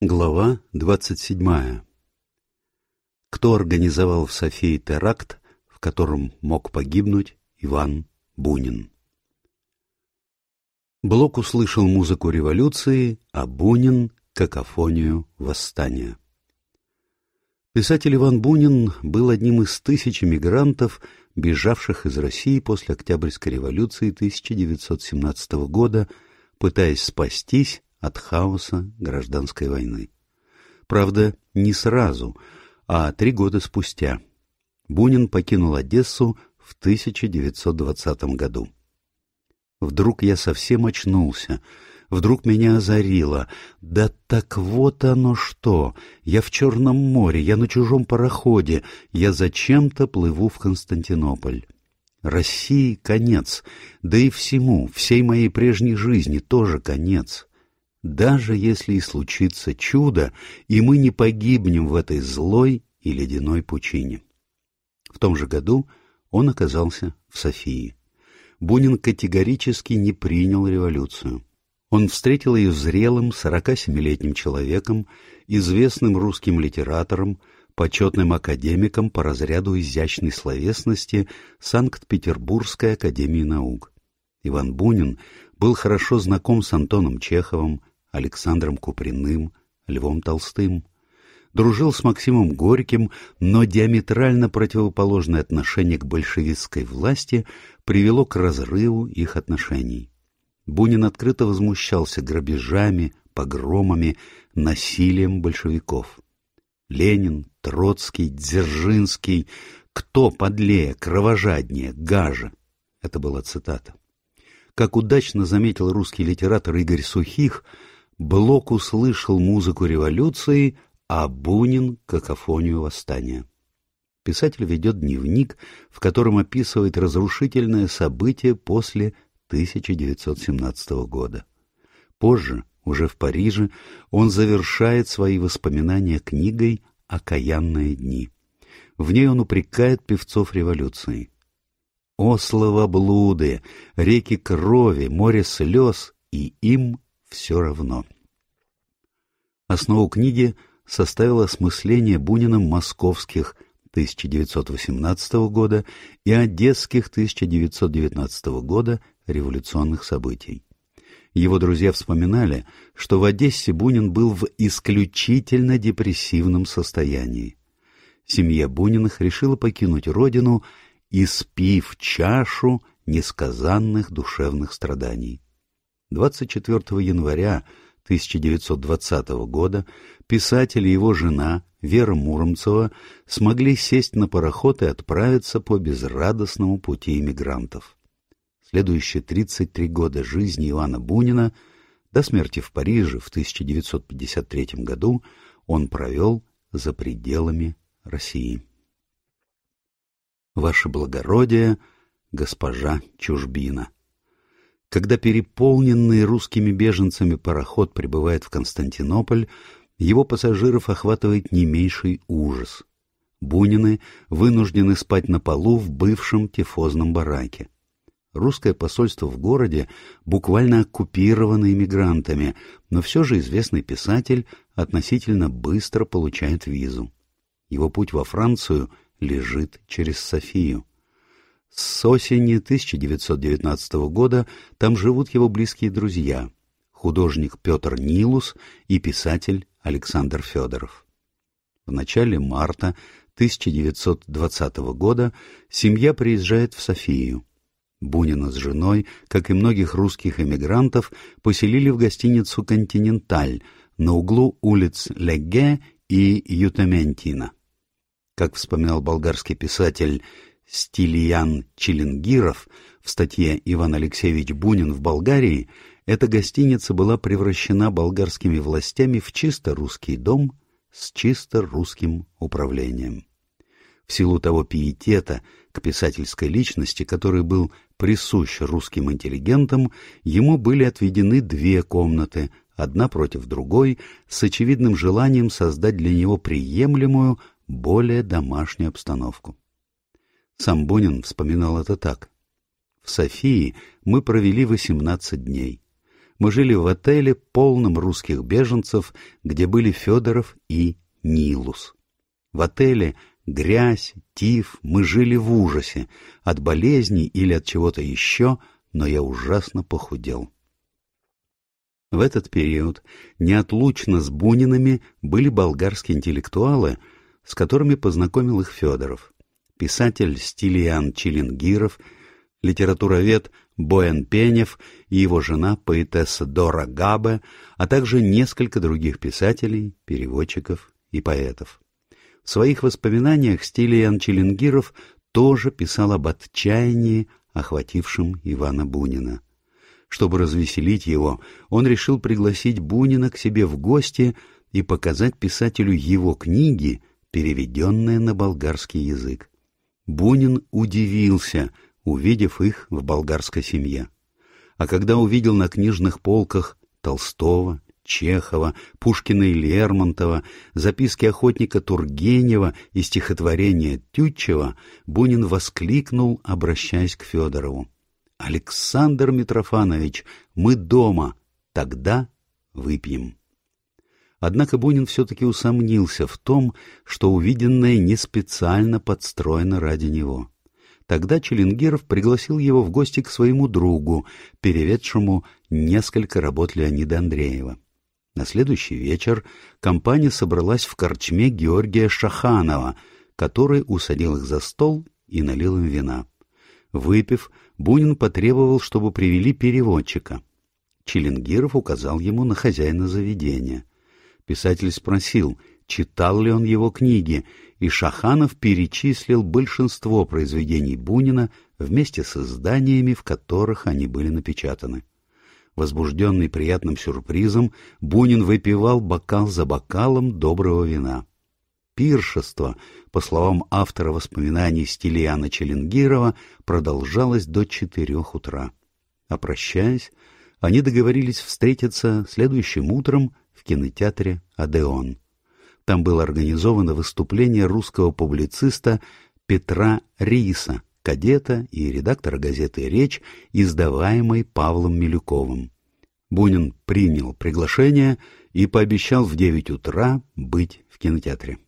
Глава двадцать седьмая Кто организовал в Софии теракт, в котором мог погибнуть Иван Бунин? Блок услышал музыку революции, а Бунин — какофонию восстания. Писатель Иван Бунин был одним из тысяч эмигрантов, бежавших из России после Октябрьской революции 1917 года, пытаясь спастись от хаоса гражданской войны. Правда, не сразу, а три года спустя. Бунин покинул Одессу в 1920 году. Вдруг я совсем очнулся, вдруг меня озарило. Да так вот оно что! Я в Черном море, я на чужом пароходе, я зачем-то плыву в Константинополь. России конец, да и всему, всей моей прежней жизни тоже конец. Даже если и случится чудо, и мы не погибнем в этой злой и ледяной пучине. В том же году он оказался в Софии. Бунин категорически не принял революцию. Он встретил ее зрелым 47-летним человеком, известным русским литератором, почетным академиком по разряду изящной словесности Санкт-Петербургской академии наук. Иван Бунин был хорошо знаком с Антоном Чеховым, Александром Куприным, Львом Толстым. Дружил с Максимом Горьким, но диаметрально противоположное отношение к большевистской власти привело к разрыву их отношений. Бунин открыто возмущался грабежами, погромами, насилием большевиков. Ленин, Троцкий, Дзержинский — кто подлее, кровожаднее, гаже? Это была цитата. Как удачно заметил русский литератор Игорь Сухих, Блок услышал музыку революции, а Бунин — какофонию восстания. Писатель ведет дневник, в котором описывает разрушительное событие после 1917 года. Позже, уже в Париже, он завершает свои воспоминания книгой «Окаянные дни». В ней он упрекает певцов революции. «О, словоблуды, реки крови, море слез, и им все равно. Основу книги составило осмысление Буниным московских 1918 года и одесских 1919 года революционных событий. Его друзья вспоминали, что в Одессе Бунин был в исключительно депрессивном состоянии. Семья Буниных решила покинуть родину, испив чашу несказанных душевных страданий. 24 января 1920 года писатель и его жена Вера Муромцева смогли сесть на пароход и отправиться по безрадостному пути иммигрантов. Следующие 33 года жизни Ивана Бунина до смерти в Париже в 1953 году он провел за пределами России. Ваше благородие, госпожа Чужбина. Когда переполненный русскими беженцами пароход прибывает в Константинополь, его пассажиров охватывает не меньший ужас. Бунины вынуждены спать на полу в бывшем тифозном бараке. Русское посольство в городе буквально оккупировано иммигрантами, но все же известный писатель относительно быстро получает визу. Его путь во Францию лежит через Софию. С осени 1919 года там живут его близкие друзья — художник Петр Нилус и писатель Александр Федоров. В начале марта 1920 года семья приезжает в Софию. Бунина с женой, как и многих русских эмигрантов, поселили в гостиницу «Континенталь» на углу улиц Леге и Ютаментина. Как вспоминал болгарский писатель Стилиян Челенгиров в статье «Иван Алексеевич Бунин в Болгарии» эта гостиница была превращена болгарскими властями в чисто русский дом с чисто русским управлением. В силу того пиетета к писательской личности, который был присущ русским интеллигентам, ему были отведены две комнаты, одна против другой, с очевидным желанием создать для него приемлемую, более домашнюю обстановку. Сам Бунин вспоминал это так. В Софии мы провели 18 дней. Мы жили в отеле, полном русских беженцев, где были Федоров и Нилус. В отеле грязь, тиф, мы жили в ужасе, от болезней или от чего-то еще, но я ужасно похудел. В этот период неотлучно с Бунинами были болгарские интеллектуалы, с которыми познакомил их Федоров. Писатель Стилиан Чилингиров, литературовед Боян Пенев и его жена, поэтесса Дора Габе, а также несколько других писателей, переводчиков и поэтов. В своих воспоминаниях Стилиан Челенгиров тоже писал об отчаянии, охватившем Ивана Бунина. Чтобы развеселить его, он решил пригласить Бунина к себе в гости и показать писателю его книги, переведенные на болгарский язык. Бунин удивился, увидев их в болгарской семье. А когда увидел на книжных полках Толстого, Чехова, Пушкина и Лермонтова, записки охотника Тургенева и стихотворения Тютчева, Бунин воскликнул, обращаясь к Федорову. «Александр Митрофанович, мы дома, тогда выпьем». Однако Бунин все-таки усомнился в том, что увиденное не специально подстроено ради него. Тогда Челенгеров пригласил его в гости к своему другу, переведшему несколько работ Леонида Андреева. На следующий вечер компания собралась в корчме Георгия Шаханова, который усадил их за стол и налил им вина. Выпив, Бунин потребовал, чтобы привели переводчика. Челенгиров указал ему на хозяина заведения. Писатель спросил, читал ли он его книги, и Шаханов перечислил большинство произведений Бунина вместе с изданиями, в которых они были напечатаны. Возбужденный приятным сюрпризом, Бунин выпивал бокал за бокалом доброго вина. Пиршество, по словам автора воспоминаний Стилиана Челенгирова, продолжалось до четырех утра. А прощаясь, они договорились встретиться следующим утром в кинотеатре «Адеон». Там было организовано выступление русского публициста Петра Риса, кадета и редактора газеты «Речь», издаваемой Павлом Милюковым. Бунин принял приглашение и пообещал в девять утра быть в кинотеатре.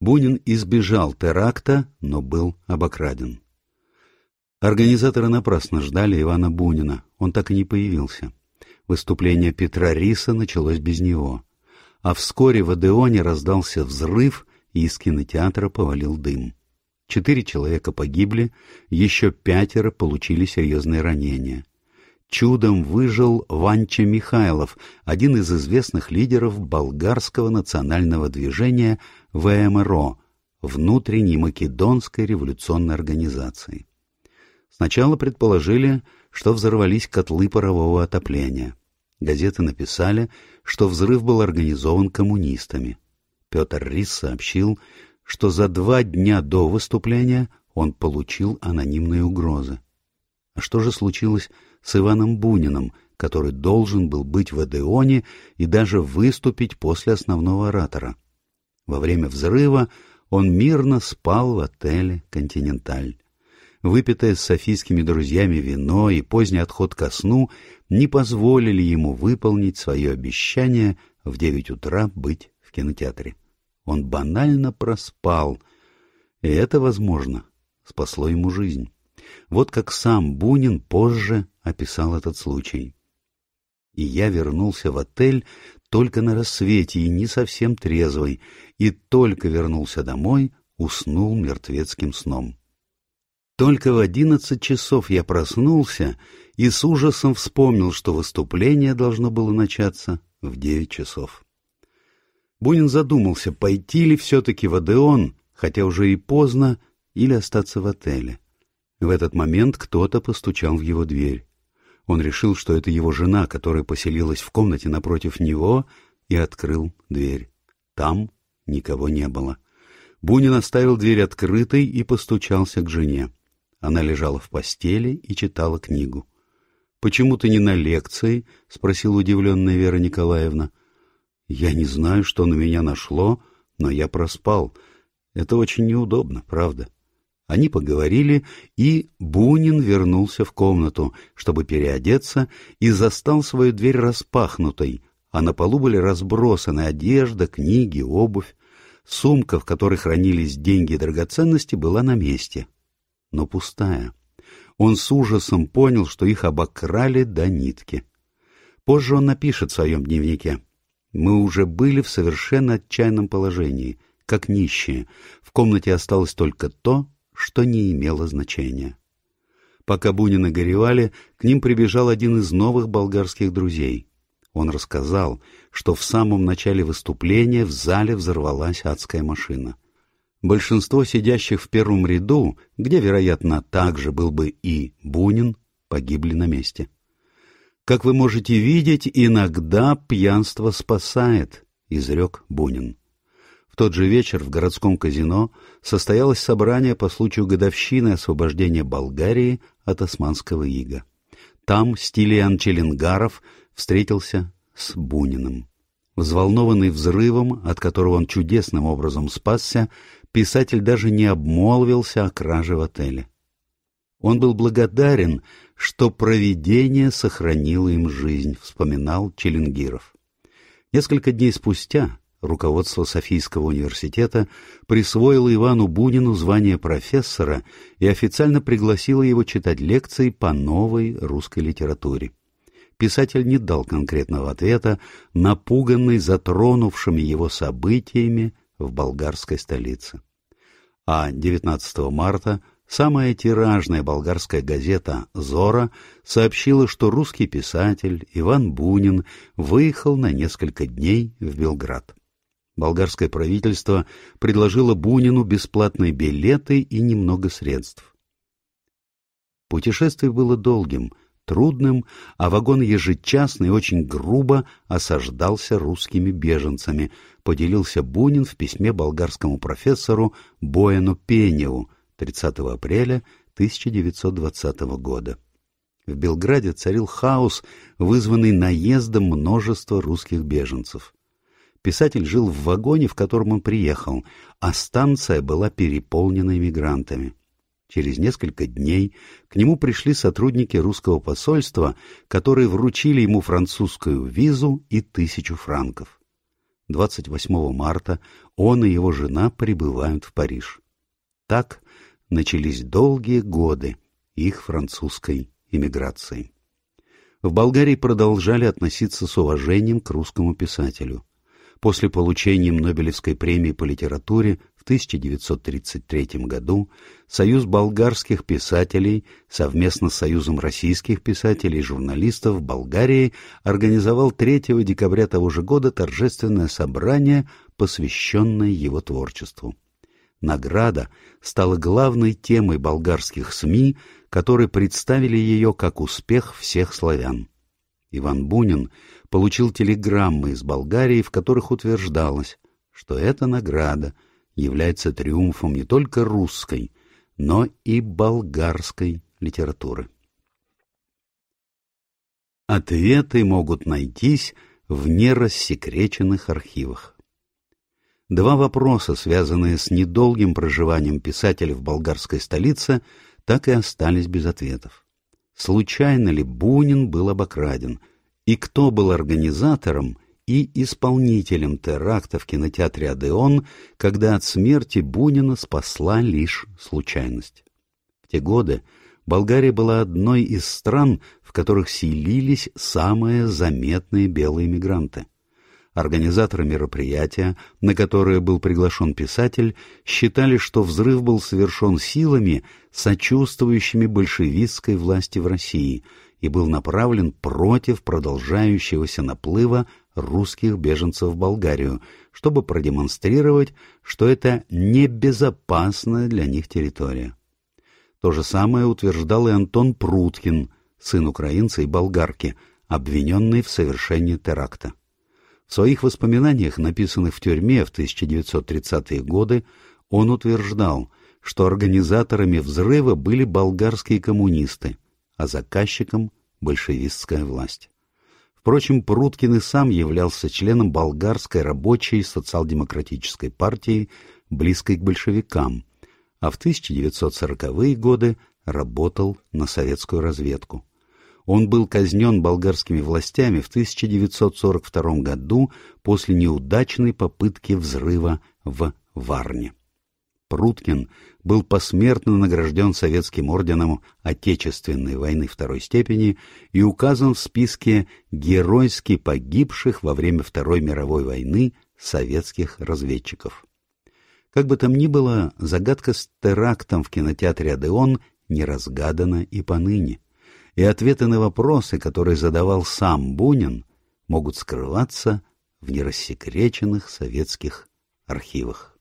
Бунин избежал теракта, но был обокраден. Организаторы напрасно ждали Ивана Бунина, он так и не появился. Выступление Петра Риса началось без него. А вскоре в Адеоне раздался взрыв, и из кинотеатра повалил дым. Четыре человека погибли, еще пятеро получили серьезные ранения. Чудом выжил Ванча Михайлов, один из известных лидеров болгарского национального движения ВМРО, внутренней македонской революционной организации. Сначала предположили, что взорвались котлы парового отопления. Газеты написали, что взрыв был организован коммунистами. Петр Рис сообщил, что за два дня до выступления он получил анонимные угрозы. А что же случилось с Иваном Буниным, который должен был быть в Эдеоне и даже выступить после основного оратора? Во время взрыва он мирно спал в отеле «Континенталь». Выпитое с софийскими друзьями вино и поздний отход ко сну не позволили ему выполнить свое обещание в девять утра быть в кинотеатре. Он банально проспал, и это, возможно, спасло ему жизнь. Вот как сам Бунин позже описал этот случай. И я вернулся в отель только на рассвете и не совсем трезвый, и только вернулся домой, уснул мертвецким сном. Только в одиннадцать часов я проснулся и с ужасом вспомнил, что выступление должно было начаться в девять часов. Бунин задумался, пойти ли все-таки в Адеон, хотя уже и поздно, или остаться в отеле. В этот момент кто-то постучал в его дверь. Он решил, что это его жена, которая поселилась в комнате напротив него, и открыл дверь. Там никого не было. Бунин оставил дверь открытой и постучался к жене. Она лежала в постели и читала книгу. «Почему ты не на лекции?» — спросила удивленная Вера Николаевна. Я не знаю, что на меня нашло, но я проспал. Это очень неудобно, правда? Они поговорили, и Бунин вернулся в комнату, чтобы переодеться, и застал свою дверь распахнутой, а на полу были разбросаны одежда, книги, обувь. Сумка, в которой хранились деньги и драгоценности, была на месте, но пустая. Он с ужасом понял, что их обокрали до нитки. Позже он напишет в своем дневнике. «Мы уже были в совершенно отчаянном положении, как нищие. В комнате осталось только то, что не имело значения. Пока Бунины горевали, к ним прибежал один из новых болгарских друзей. Он рассказал, что в самом начале выступления в зале взорвалась адская машина. Большинство сидящих в первом ряду, где, вероятно, также был бы и Бунин, погибли на месте. «Как вы можете видеть, иногда пьянство спасает», — изрек Бунин. В тот же вечер в городском казино состоялось собрание по случаю годовщины освобождения Болгарии от османского ига. Там Стилиан Челенгаров встретился с Буниным. Взволнованный взрывом, от которого он чудесным образом спасся, писатель даже не обмолвился о краже в отеле. Он был благодарен, что провидение сохранило им жизнь, вспоминал Челенгиров. Несколько дней спустя руководство Софийского университета присвоило Ивану Бунину звание профессора и официально пригласило его читать лекции по новой русской литературе. Писатель не дал конкретного ответа, напуганный затронувшими его событиями в болгарской столице. А 19 марта Самая тиражная болгарская газета «Зора» сообщила, что русский писатель Иван Бунин выехал на несколько дней в Белград болгарское правительство предложило Бунину бесплатные билеты и немного средств. Путешествие было долгим, трудным, а вагон ежечасно и очень грубо осаждался русскими беженцами, поделился Бунин в письме болгарскому профессору Бояну Пеневу 30 апреля 1920 года. В Белграде царил хаос, вызванный наездом множества русских беженцев. Писатель жил в вагоне, в котором он приехал, а станция была переполнена иммигрантами. Через несколько дней к нему пришли сотрудники русского посольства, которые вручили ему французскую визу и тысячу франков. 28 марта он и его жена прибывают в Париж. Так начались долгие годы их французской иммиграции. В Болгарии продолжали относиться с уважением к русскому писателю после получения Нобелевской премии по литературе 1933 году Союз болгарских писателей совместно с Союзом российских писателей и журналистов Болгарии организовал 3 декабря того же года торжественное собрание, посвященное его творчеству. Награда стала главной темой болгарских СМИ, которые представили ее как успех всех славян. Иван Бунин получил телеграммы из Болгарии, в которых утверждалось, что эта награда является триумфом не только русской, но и болгарской литературы. Ответы могут найтись в нерассекреченных архивах. Два вопроса, связанные с недолгим проживанием писателя в болгарской столице, так и остались без ответов. Случайно ли Бунин был обокраден – и кто был организатором и исполнителем теракта в кинотеатре «Адеон», когда от смерти Бунина спасла лишь случайность. В те годы Болгария была одной из стран, в которых селились самые заметные белые мигранты. Организаторы мероприятия, на которое был приглашен писатель, считали, что взрыв был совершен силами, сочувствующими большевистской власти в России – и был направлен против продолжающегося наплыва русских беженцев в Болгарию, чтобы продемонстрировать, что это небезопасная для них территория. То же самое утверждал и Антон Пруткин, сын украинца и болгарки, обвиненный в совершении теракта. В своих воспоминаниях, написанных в тюрьме в 1930-е годы, он утверждал, что организаторами взрыва были болгарские коммунисты, а заказчиком — большевистская власть. Впрочем, Пруткин и сам являлся членом болгарской рабочей социал-демократической партии, близкой к большевикам, а в 1940-е годы работал на советскую разведку. Он был казнен болгарскими властями в 1942 году после неудачной попытки взрыва в Варне. Пруткин был посмертно награжден Советским орденом Отечественной войны второй степени и указан в списке геройски погибших во время Второй мировой войны советских разведчиков. Как бы там ни было, загадка с терактом в кинотеатре «Адеон» не разгадана и поныне и ответы на вопросы, которые задавал сам Бунин, могут скрываться в нерассекреченных советских архивах.